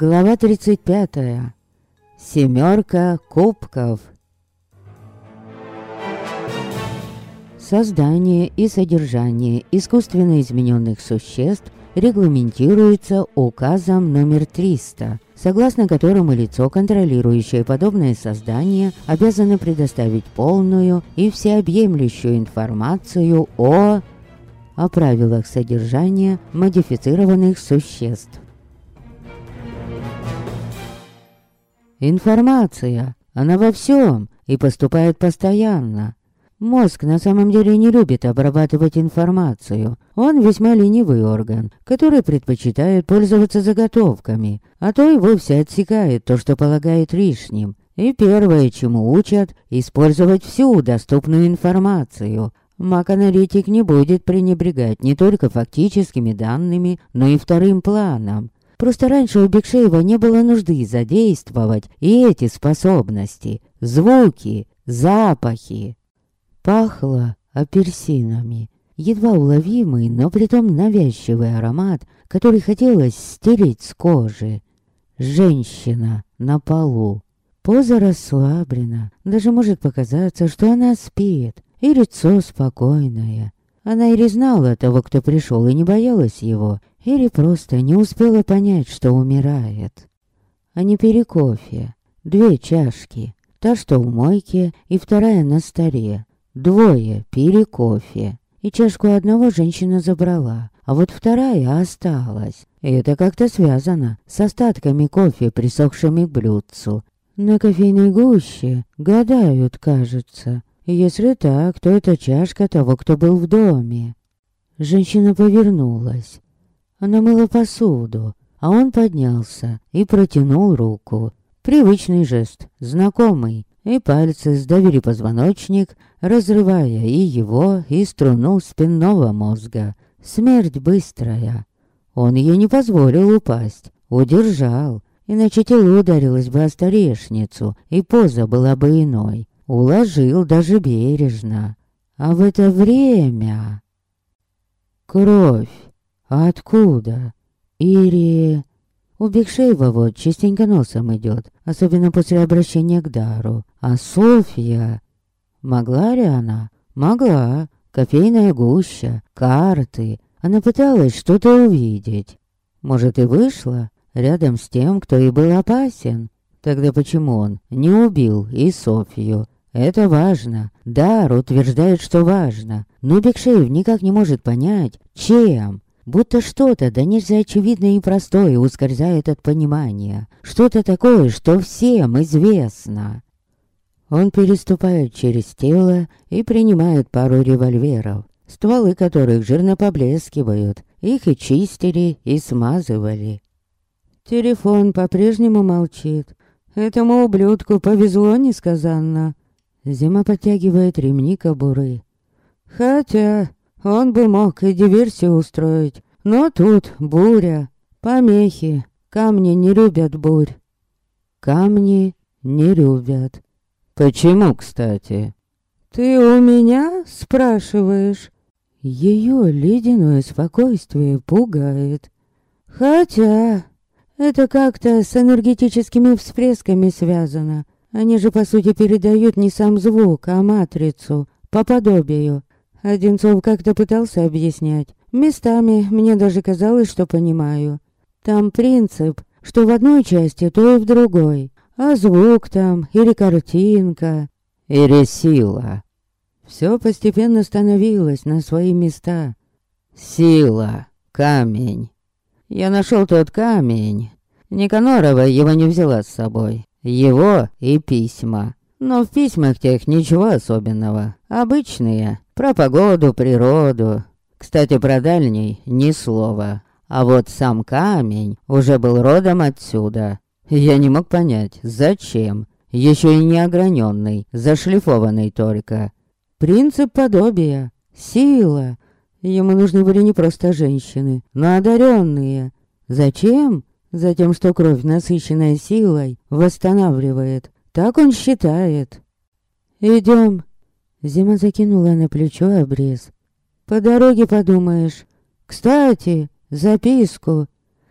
Глава 35. Семерка кубков. Создание и содержание искусственно измененных существ регламентируется указом номер 300, согласно которому лицо, контролирующее подобное создание, обязано предоставить полную и всеобъемлющую информацию о... о правилах содержания модифицированных существ. Информация, она во всем и поступает постоянно. Мозг на самом деле не любит обрабатывать информацию. Он весьма ленивый орган, который предпочитает пользоваться заготовками, а то и вовсе отсекает то, что полагает лишним. И первое, чему учат, использовать всю доступную информацию. Маг-аналитик не будет пренебрегать не только фактическими данными, но и вторым планом. Просто раньше у Бекшеева не было нужды задействовать и эти способности. Звуки, запахи. Пахло апельсинами. Едва уловимый, но притом навязчивый аромат, который хотелось стереть с кожи. Женщина на полу. Поза расслаблена. Даже может показаться, что она спит. И лицо спокойное. Она или знала того, кто пришел, и не боялась его, или просто не успела понять, что умирает. А не пили кофе. Две чашки. Та, что в мойке, и вторая на столе. Двое пили кофе. И чашку одного женщина забрала, а вот вторая осталась. И это как-то связано с остатками кофе, присохшими к блюдцу. На кофейной гуще гадают, кажется. Если так, то это чашка того, кто был в доме. Женщина повернулась. Она мыла посуду, а он поднялся и протянул руку. Привычный жест, знакомый, и пальцы сдавили позвоночник, разрывая и его, и струну спинного мозга. Смерть быстрая. Он ей не позволил упасть, удержал, иначе тело ударилось бы о столешницу, и поза была бы иной. Уложил даже бережно. А в это время... Кровь. Откуда? Ири... У Бекшеева вот частенько носом идет, особенно после обращения к Дару. А Софья... Могла ли она? Могла. Кофейная гуща, карты. Она пыталась что-то увидеть. Может и вышла рядом с тем, кто и был опасен. Тогда почему он не убил и Софью? Это важно. Дар утверждает, что важно. Но Бекшеев никак не может понять, чем. Будто что-то, да нельзя очевидное и простое, ускользает от понимания. Что-то такое, что всем известно. Он переступает через тело и принимает пару револьверов, стволы которых жирно поблескивают. Их и чистили, и смазывали. Телефон по-прежнему молчит. Этому ублюдку повезло несказанно. Зима подтягивает ремни кобуры. Хотя он бы мог и диверсию устроить. Но тут буря, помехи. Камни не любят бурь. Камни не любят. Почему, кстати? Ты у меня спрашиваешь? Ее ледяное спокойствие пугает. Хотя это как-то с энергетическими всплесками связано. Они же, по сути, передают не сам звук, а матрицу, по подобию. Одинцов как-то пытался объяснять. Местами мне даже казалось, что понимаю. Там принцип, что в одной части, то и в другой. А звук там, или картинка, или сила. Все постепенно становилось на свои места. Сила, камень. Я нашел тот камень. Никанорова его не взяла с собой. Его и письма. Но в письмах тех ничего особенного. Обычные. Про погоду, природу. Кстати, про дальний ни слова. А вот сам камень уже был родом отсюда. Я не мог понять, зачем. Еще и не ограненный, зашлифованный только. Принцип подобия. Сила. Ему нужны были не просто женщины, но одаренные. Зачем? Затем, что кровь, насыщенная силой, восстанавливает. Так он считает. Идем. Зима закинула на плечо обрез. По дороге подумаешь. Кстати, записку.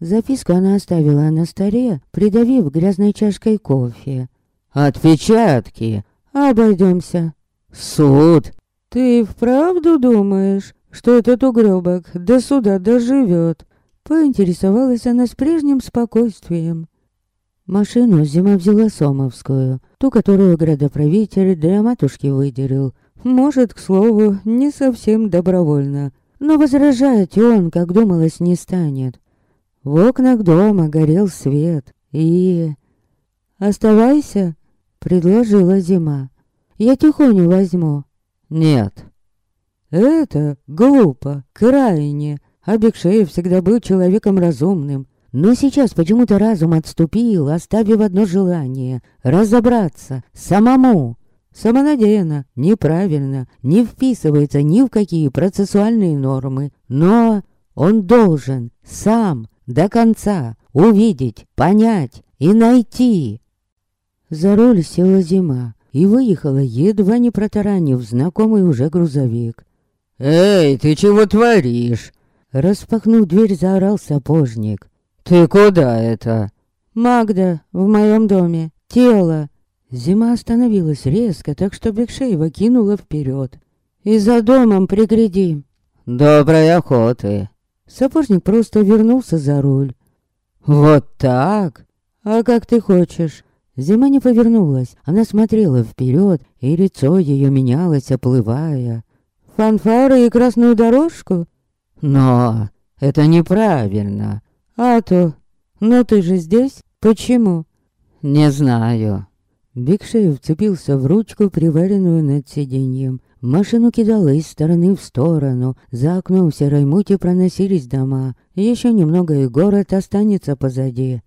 Записку она оставила на столе, придавив грязной чашкой кофе. «Отпечатки!» «Обойдемся». «Суд!» «Ты вправду думаешь, что этот угробок до суда доживет?» Поинтересовалась она с прежним спокойствием. Машину зима взяла Сомовскую, ту, которую градоправитель для матушки выделил. Может, к слову, не совсем добровольно. Но возражать он, как думалось, не станет. В окнах дома горел свет, и... «Оставайся», — предложила зима. «Я тихоню возьму». «Нет». «Это глупо, крайне». Абекшеев всегда был человеком разумным. Но сейчас почему-то разум отступил, оставив одно желание — разобраться самому. Самонадеянно, неправильно, не вписывается ни в какие процессуальные нормы. Но он должен сам до конца увидеть, понять и найти. За руль села зима и выехала, едва не протаранив знакомый уже грузовик. «Эй, ты чего творишь?» Распахнув дверь, заорал сапожник. «Ты куда это?» «Магда, в моем доме. Тело». Зима остановилась резко, так что Бекшеева кинула вперед. «И за домом пригляди». «Доброй охоты». Сапожник просто вернулся за руль. «Вот так?» «А как ты хочешь?» Зима не повернулась. Она смотрела вперед, и лицо ее менялось, оплывая. «Фанфары и красную дорожку?» «Но это неправильно». «А то. Но ты же здесь? Почему?» «Не знаю». Бигшей вцепился в ручку, приваренную над сиденьем. Машину кидало из стороны в сторону. За окном в серой мути проносились дома. Еще немного и город останется позади.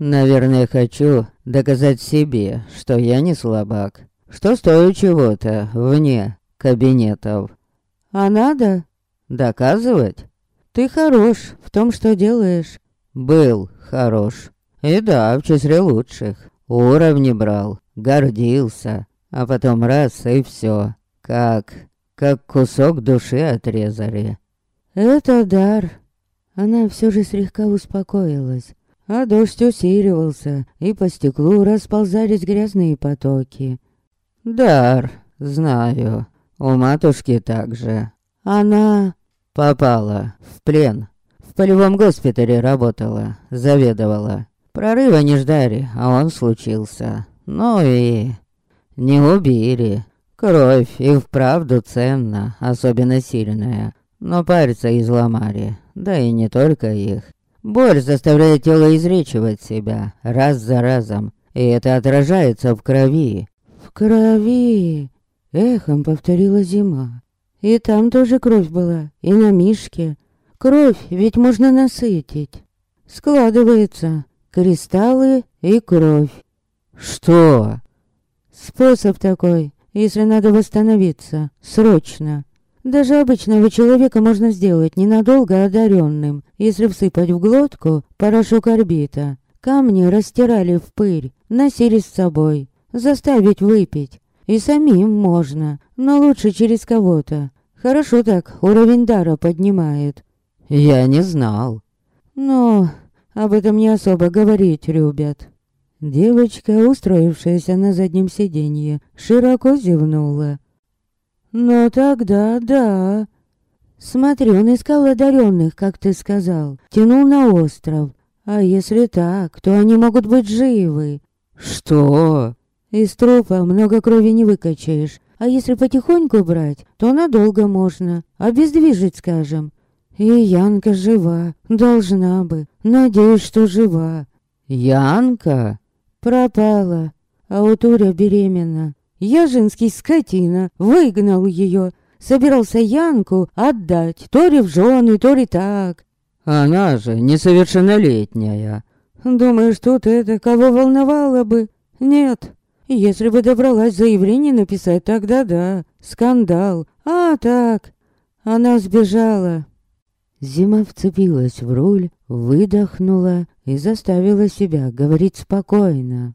Наверное, хочу доказать себе, что я не слабак. Что стою чего-то вне кабинетов. А надо? Доказывать? Ты хорош в том, что делаешь. Был хорош. И да, в числе лучших. Уровни брал, гордился. А потом раз и все. Как... как кусок души отрезали. Это дар. Она все же слегка успокоилась. А дождь усиливался, и по стеклу расползались грязные потоки. Дар, знаю. У матушки также. Она попала в плен. В полевом госпитале работала, заведовала. Прорыва не ждали, а он случился. Ну и... Не убили. Кровь и вправду ценна, особенно сильная. Но пальцы изломали, да и не только их. Боль заставляет тело изречивать себя раз за разом, и это отражается в крови. «В крови!» — эхом повторила зима. «И там тоже кровь была, и на Мишке. Кровь ведь можно насытить. Складывается кристаллы и кровь». «Что?» «Способ такой, если надо восстановиться, срочно. Даже обычного человека можно сделать ненадолго одаренным, если всыпать в глотку порошок орбита. Камни растирали в пыль, носили с собой, заставить выпить. И самим можно, но лучше через кого-то. Хорошо так, уровень дара поднимает. Я не знал. Но об этом не особо говорить любят. Девочка, устроившаяся на заднем сиденье, широко зевнула. Но тогда да. Смотри, он искал одаренных, как ты сказал. Тянул на остров. А если так, то они могут быть живы. Что? Из трупа много крови не выкачаешь. А если потихоньку брать, то надолго можно. Обездвижить, скажем. И Янка жива. Должна бы. Надеюсь, что жива. Янка? Пропала. А у Туря беременна. Я женский скотина, выгнал ее. Собирался Янку отдать, то ли в жены, то ли так. Она же несовершеннолетняя. Думаешь, тут это кого волновало бы? Нет. Если бы добралась заявление написать, тогда да, скандал. А так, она сбежала. Зима вцепилась в руль, выдохнула и заставила себя говорить спокойно.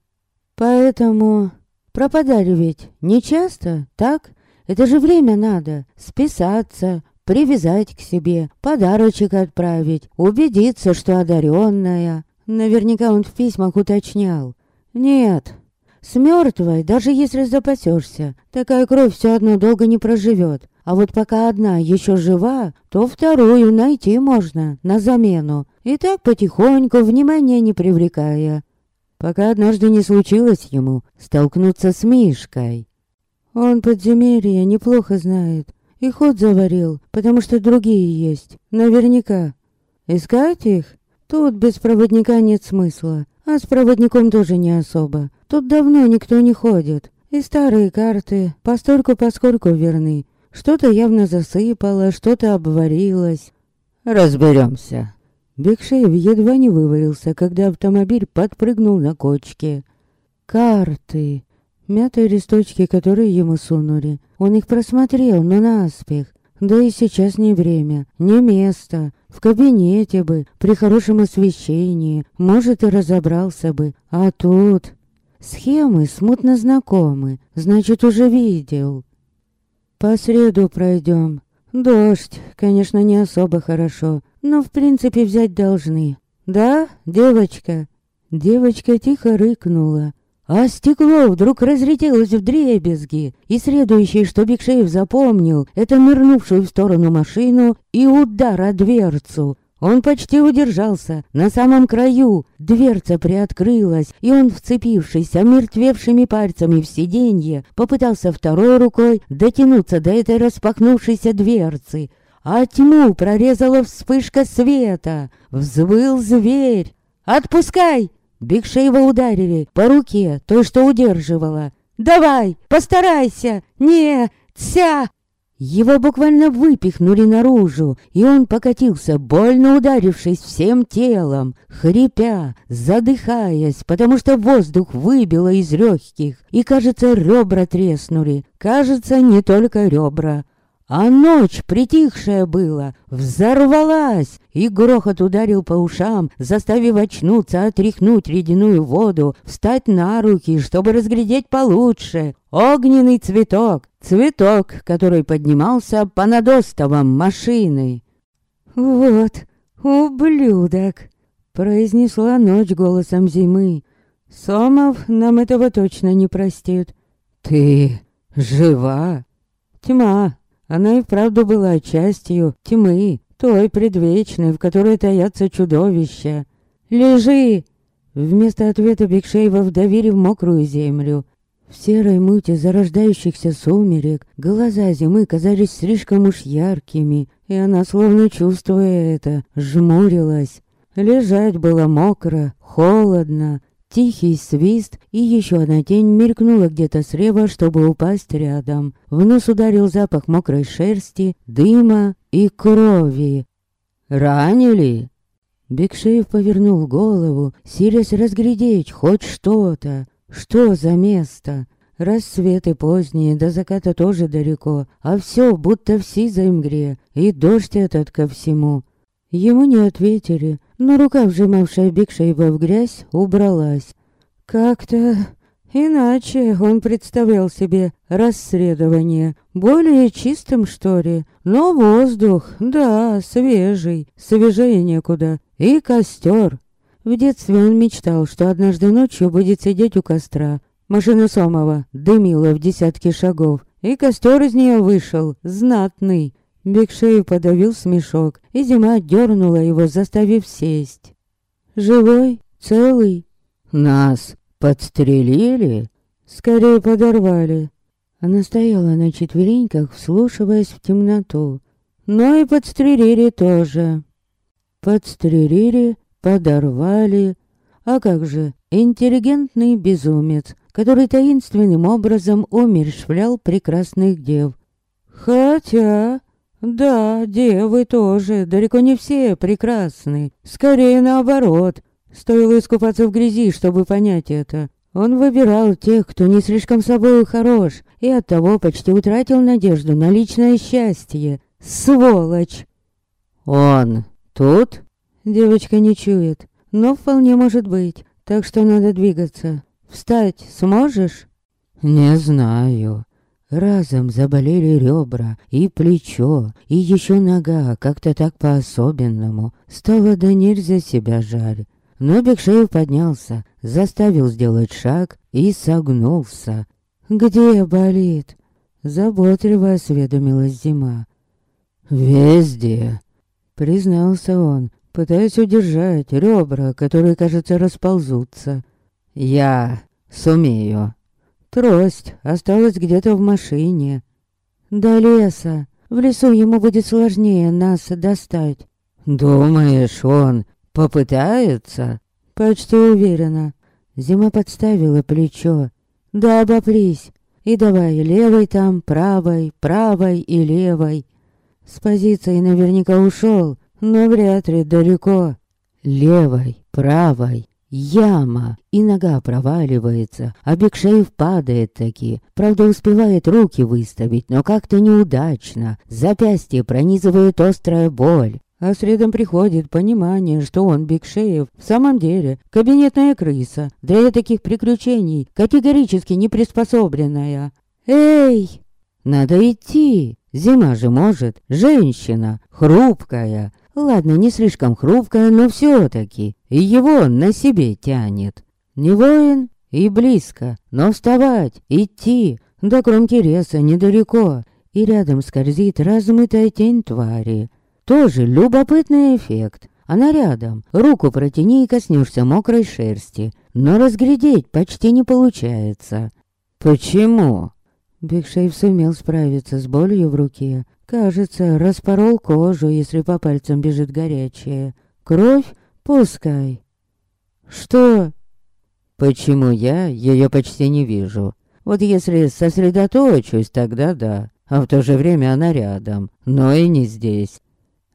Поэтому Пропадали ведь не часто, так? Это же время надо. Списаться, привязать к себе, подарочек отправить, убедиться, что одаренная. Наверняка он в письмах уточнял. Нет, с мертвой, даже если запасешься, такая кровь все одно долго не проживет. А вот пока одна еще жива, то вторую найти можно на замену. И так потихоньку, внимания не привлекая. Пока однажды не случилось ему столкнуться с Мишкой. Он подземелье неплохо знает. И ход заварил, потому что другие есть. Наверняка. Искать их? Тут без проводника нет смысла. А с проводником тоже не особо. Тут давно никто не ходит. И старые карты постольку-поскольку верны. Что-то явно засыпало, что-то обварилось. Разберемся. Бекшеев едва не вывалился, когда автомобиль подпрыгнул на кочке. Карты. Мятые листочки, которые ему сунули. Он их просмотрел, но наспех. Да и сейчас не время, не место. В кабинете бы, при хорошем освещении, может и разобрался бы. А тут... Схемы смутно знакомы, значит, уже видел. По среду пройдем. Дождь, конечно, не особо хорошо, но в принципе взять должны. Да, девочка? Девочка тихо рыкнула, а стекло вдруг разлетелось в дребезги, и следующее, что Бекшеев запомнил, это нырнувшую в сторону машину и удар о дверцу. Он почти удержался, на самом краю. Дверца приоткрылась, и он, вцепившись омертвевшими пальцами в сиденье, попытался второй рукой дотянуться до этой распахнувшейся дверцы. А тьму прорезала вспышка света. Взвыл зверь. «Отпускай!» Бигшеева ударили по руке, той, что удерживала. «Давай, постарайся! Не, тся!» Его буквально выпихнули наружу, и он покатился, больно ударившись всем телом, хрипя, задыхаясь, потому что воздух выбило из легких, и, кажется, ребра треснули. Кажется, не только ребра. А ночь, притихшая была, взорвалась, и грохот ударил по ушам, заставив очнуться, отряхнуть ледяную воду, встать на руки, чтобы разглядеть получше. Огненный цветок, цветок, который поднимался по надостовам машины. «Вот, ублюдок!» — произнесла ночь голосом зимы. «Сомов нам этого точно не простит». «Ты жива?» «Тьма, она и вправду была частью тьмы, той предвечной, в которой таятся чудовища. «Лежи!» Вместо ответа Бекшеева вдавили в мокрую землю. В серой муте зарождающихся сумерек глаза зимы казались слишком уж яркими, и она, словно чувствуя это, жмурилась. Лежать было мокро, холодно, Тихий свист, и еще одна тень мелькнула где-то слева, чтобы упасть рядом. В нос ударил запах мокрой шерсти, дыма и крови. «Ранили?» Бекшеев повернул голову, силясь разглядеть хоть что-то. Что за место? Рассветы поздние, до заката тоже далеко, а все будто в сизой мгре, и дождь этот ко всему. Ему не ответили, но рука, вжимавшая Бекшеева в грязь, убралась. Как-то иначе он представлял себе расследование. Более чистым, что ли. Но воздух, да, свежий, свежее некуда. И костер. В детстве он мечтал, что однажды ночью будет сидеть у костра. Машина Сомова дымила в десятки шагов, и костер из нее вышел, знатный. Бекшеев подавил смешок, и зима дернула его, заставив сесть. «Живой? Целый?» «Нас подстрелили?» «Скорее подорвали». Она стояла на четвереньках, вслушиваясь в темноту. Но и подстрелили тоже. Подстрелили, подорвали. А как же, интеллигентный безумец, который таинственным образом умерщвлял прекрасных дев. Хотя да, девы тоже, далеко не все прекрасны. Скорее наоборот. Стоило искупаться в грязи, чтобы понять это. Он выбирал тех, кто не слишком собой хорош, и оттого почти утратил надежду на личное счастье. Сволочь! «Он тут?» Девочка не чует, но вполне может быть, так что надо двигаться. Встать сможешь? «Не знаю». Разом заболели ребра и плечо, и еще нога, как-то так по-особенному. Стало да нельзя себя жаль. Но Бекшеев поднялся, заставил сделать шаг и согнулся. «Где болит?» Заботливо осведомилась зима. «Везде», — признался он, пытаясь удержать ребра, которые, кажется, расползутся. «Я сумею». Трость осталась где-то в машине. До леса. В лесу ему будет сложнее нас достать. Думаешь, он попытается? Почти уверена. Зима подставила плечо. Да обопрись. И давай левой там, правой, правой и левой. С позиции наверняка ушел, но вряд ли далеко. Левой, правой, Яма, и нога проваливается, а Бекшеев падает таки. Правда, успевает руки выставить, но как-то неудачно. Запястье пронизывает острая боль. А средом приходит понимание, что он, Бекшеев, в самом деле кабинетная крыса, для таких приключений категорически не приспособленная. «Эй!» «Надо идти!» Зима же может, женщина, хрупкая, Ладно, не слишком хрупкая, но все-таки. И его на себе тянет. Не воин и близко, но вставать, идти, до кромки леса недалеко. И рядом скользит размытая тень твари. Тоже любопытный эффект. Она рядом, руку протяни и коснешься мокрой шерсти. Но разглядеть почти не получается. Почему? Бигшейв сумел справиться с болью в руке, Кажется, распорол кожу, если по пальцам бежит горячее. Кровь? Пускай. Что? Почему я ее почти не вижу? Вот если сосредоточусь, тогда да. А в то же время она рядом, но и не здесь.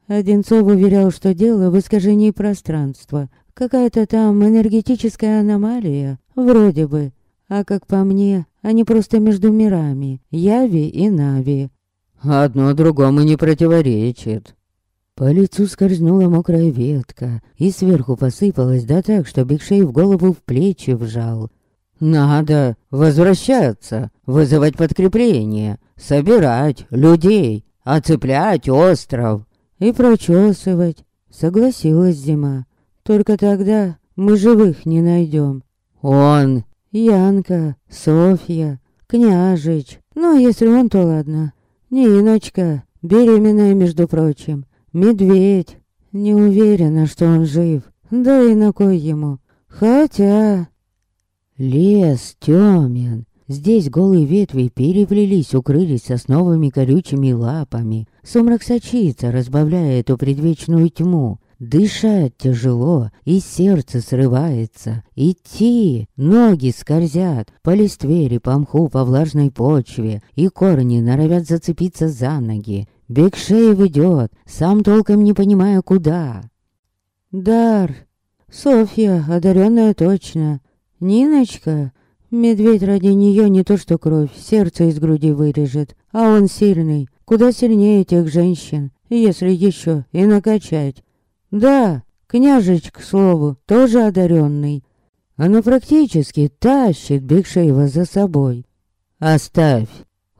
Одинцов уверял, что дело в искажении пространства. Какая-то там энергетическая аномалия, вроде бы. А как по мне, они просто между мирами, Яви и Нави. Одно другому не противоречит. По лицу скользнула мокрая ветка, и сверху посыпалась, да так, что Бигшей в голову в плечи вжал. «Надо возвращаться, вызывать подкрепление, собирать людей, оцеплять остров и прочесывать», — согласилась зима. «Только тогда мы живых не найдем. Он, Янка, Софья, Княжич, ну, если он, то ладно. Ниночка, беременная, между прочим. Медведь. Не уверена, что он жив. Да и на кой ему. Хотя... Лес темен. Здесь голые ветви переплелись, укрылись сосновыми колючими лапами. Сумрак сочится, разбавляя эту предвечную тьму. Дышать тяжело, и сердце срывается. Идти, ноги скользят по листве по мху, по влажной почве, и корни норовят зацепиться за ноги. Бекшеев идет, сам толком не понимая куда. Дар. Софья, одаренная точно. Ниночка. Медведь ради нее не то что кровь, сердце из груди вырежет. А он сильный, куда сильнее тех женщин, если еще и накачать. Да, княжич, к слову, тоже одаренный. Она практически тащит Бекшеева за собой. Оставь.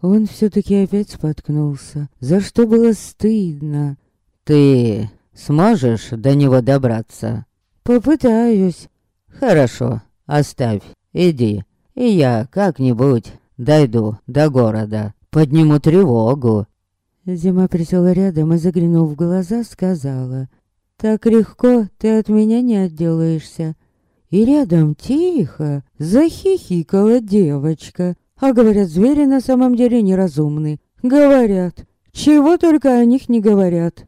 Он все-таки опять споткнулся, за что было стыдно. Ты сможешь до него добраться? Попытаюсь. Хорошо, оставь, иди. И я как-нибудь дойду до города, подниму тревогу. Зима присела рядом и, заглянув в глаза, сказала, так легко ты от меня не отделаешься. И рядом тихо захихикала девочка. А говорят, звери на самом деле неразумны. Говорят. Чего только о них не говорят.